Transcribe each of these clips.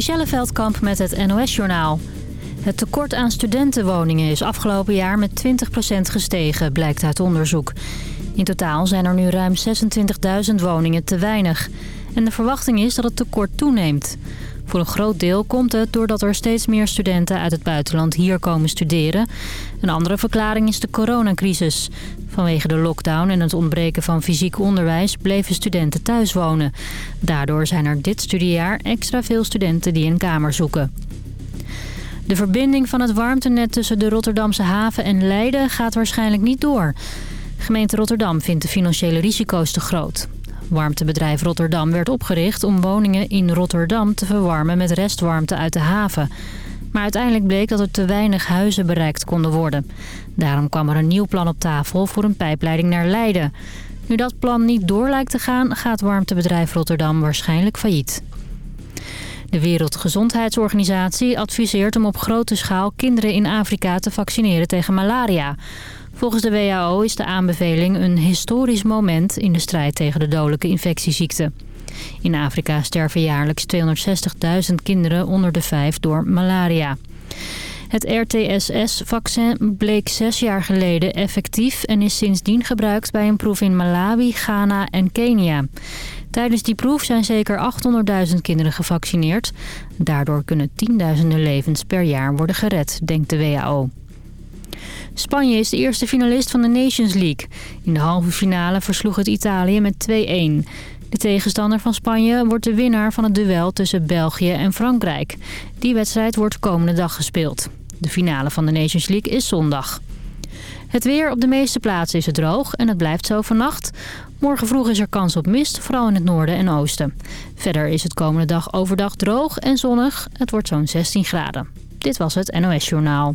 Michelle Veldkamp met het NOS-journaal. Het tekort aan studentenwoningen is afgelopen jaar met 20% gestegen, blijkt uit onderzoek. In totaal zijn er nu ruim 26.000 woningen te weinig. En de verwachting is dat het tekort toeneemt. Voor een groot deel komt het doordat er steeds meer studenten uit het buitenland hier komen studeren. Een andere verklaring is de coronacrisis. Vanwege de lockdown en het ontbreken van fysiek onderwijs bleven studenten thuis wonen. Daardoor zijn er dit studiejaar extra veel studenten die een kamer zoeken. De verbinding van het warmtenet tussen de Rotterdamse haven en Leiden gaat waarschijnlijk niet door. Gemeente Rotterdam vindt de financiële risico's te groot. Warmtebedrijf Rotterdam werd opgericht om woningen in Rotterdam te verwarmen met restwarmte uit de haven. Maar uiteindelijk bleek dat er te weinig huizen bereikt konden worden. Daarom kwam er een nieuw plan op tafel voor een pijpleiding naar Leiden. Nu dat plan niet door lijkt te gaan, gaat warmtebedrijf Rotterdam waarschijnlijk failliet. De Wereldgezondheidsorganisatie adviseert om op grote schaal kinderen in Afrika te vaccineren tegen malaria. Volgens de WHO is de aanbeveling een historisch moment in de strijd tegen de dodelijke infectieziekte. In Afrika sterven jaarlijks 260.000 kinderen onder de vijf door malaria. Het RTSS-vaccin bleek zes jaar geleden effectief en is sindsdien gebruikt bij een proef in Malawi, Ghana en Kenia. Tijdens die proef zijn zeker 800.000 kinderen gevaccineerd. Daardoor kunnen tienduizenden levens per jaar worden gered, denkt de WHO. Spanje is de eerste finalist van de Nations League. In de halve finale versloeg het Italië met 2-1. De tegenstander van Spanje wordt de winnaar van het duel tussen België en Frankrijk. Die wedstrijd wordt komende dag gespeeld. De finale van de Nations League is zondag. Het weer op de meeste plaatsen is het droog en het blijft zo vannacht. Morgen vroeg is er kans op mist, vooral in het noorden en oosten. Verder is het komende dag overdag droog en zonnig. Het wordt zo'n 16 graden. Dit was het NOS Journaal.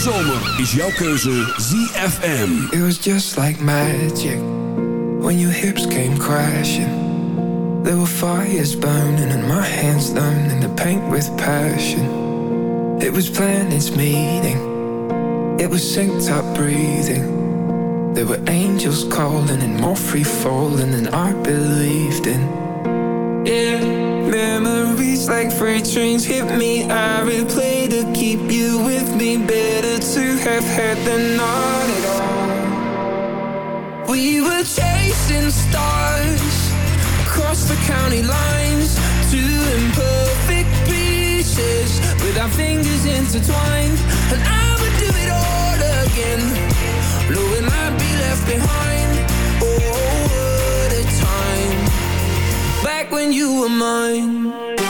Zomer is jouw keuze ZFM. It was just like magic when your hips came crashing. There were fires burning and my hands learning to paint with passion. It was planets meeting. It was synced up breathing. There were angels calling and more free falling than I believed in. Yeah, like freight trains hit me. I replay to keep you with me. Better to have had than not at all. We were chasing stars across the county lines, two imperfect pieces with our fingers intertwined. And I would do it all again, knowing I'd be left behind. Oh, what a time! Back when you were mine.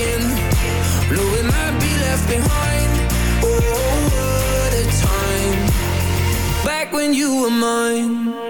again. Knowing I'd be left behind. Oh, what a time. Back when you were mine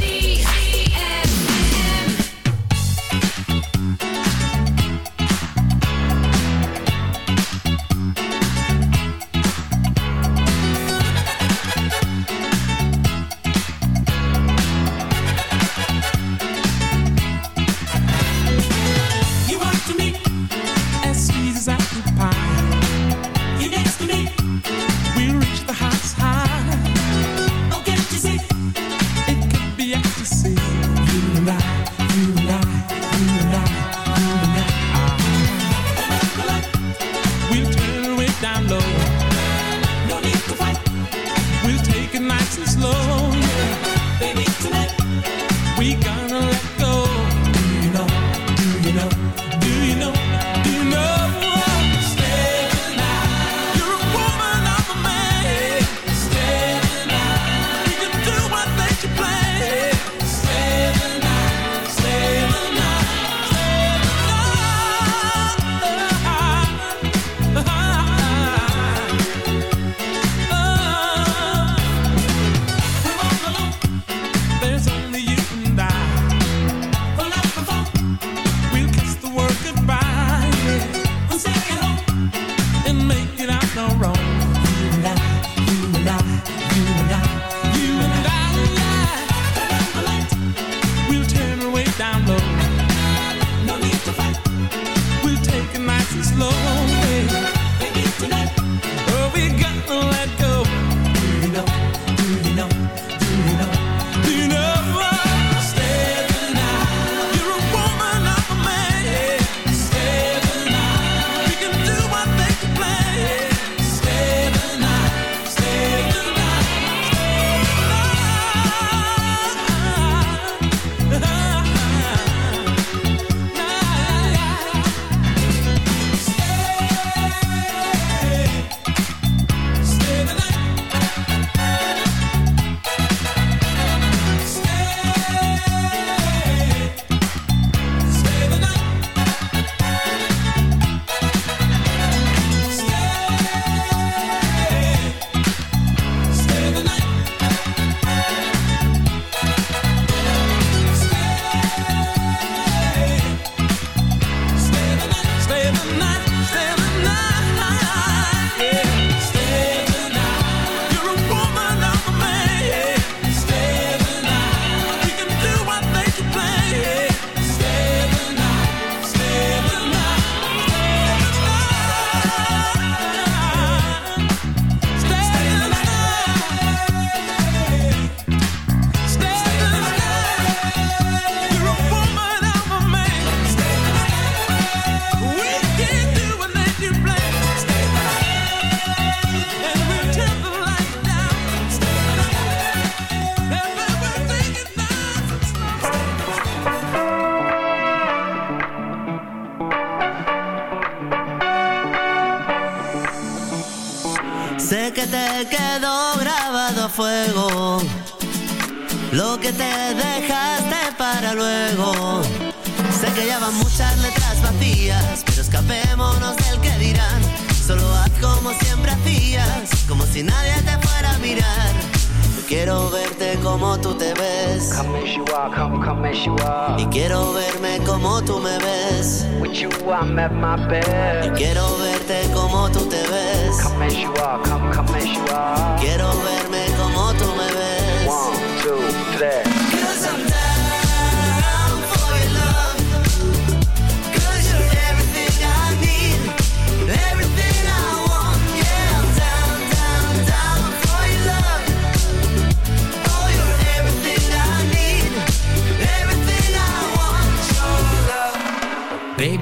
que te quedó grabado a fuego, lo que te dejaste para luego. Sé que ya van muchas letras vacías, pero escapémonos del que dirán. Solo haz como siempre hacías, como si nadie te fuera a mirar. Yo quiero verte como tú te ves. Come as you are, come, come as you are. Y quiero verme como tú me ves. With you I'm at my best. Y quiero verte como tú te ves. Come as you are, come, come as you are. Quiero verme como tú me ves. One, two, three.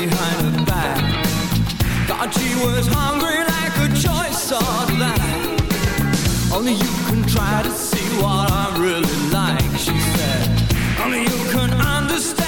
behind her back. thought she was hungry like a choice of that. Only you can try to see what I'm really like, she said. Only you can understand.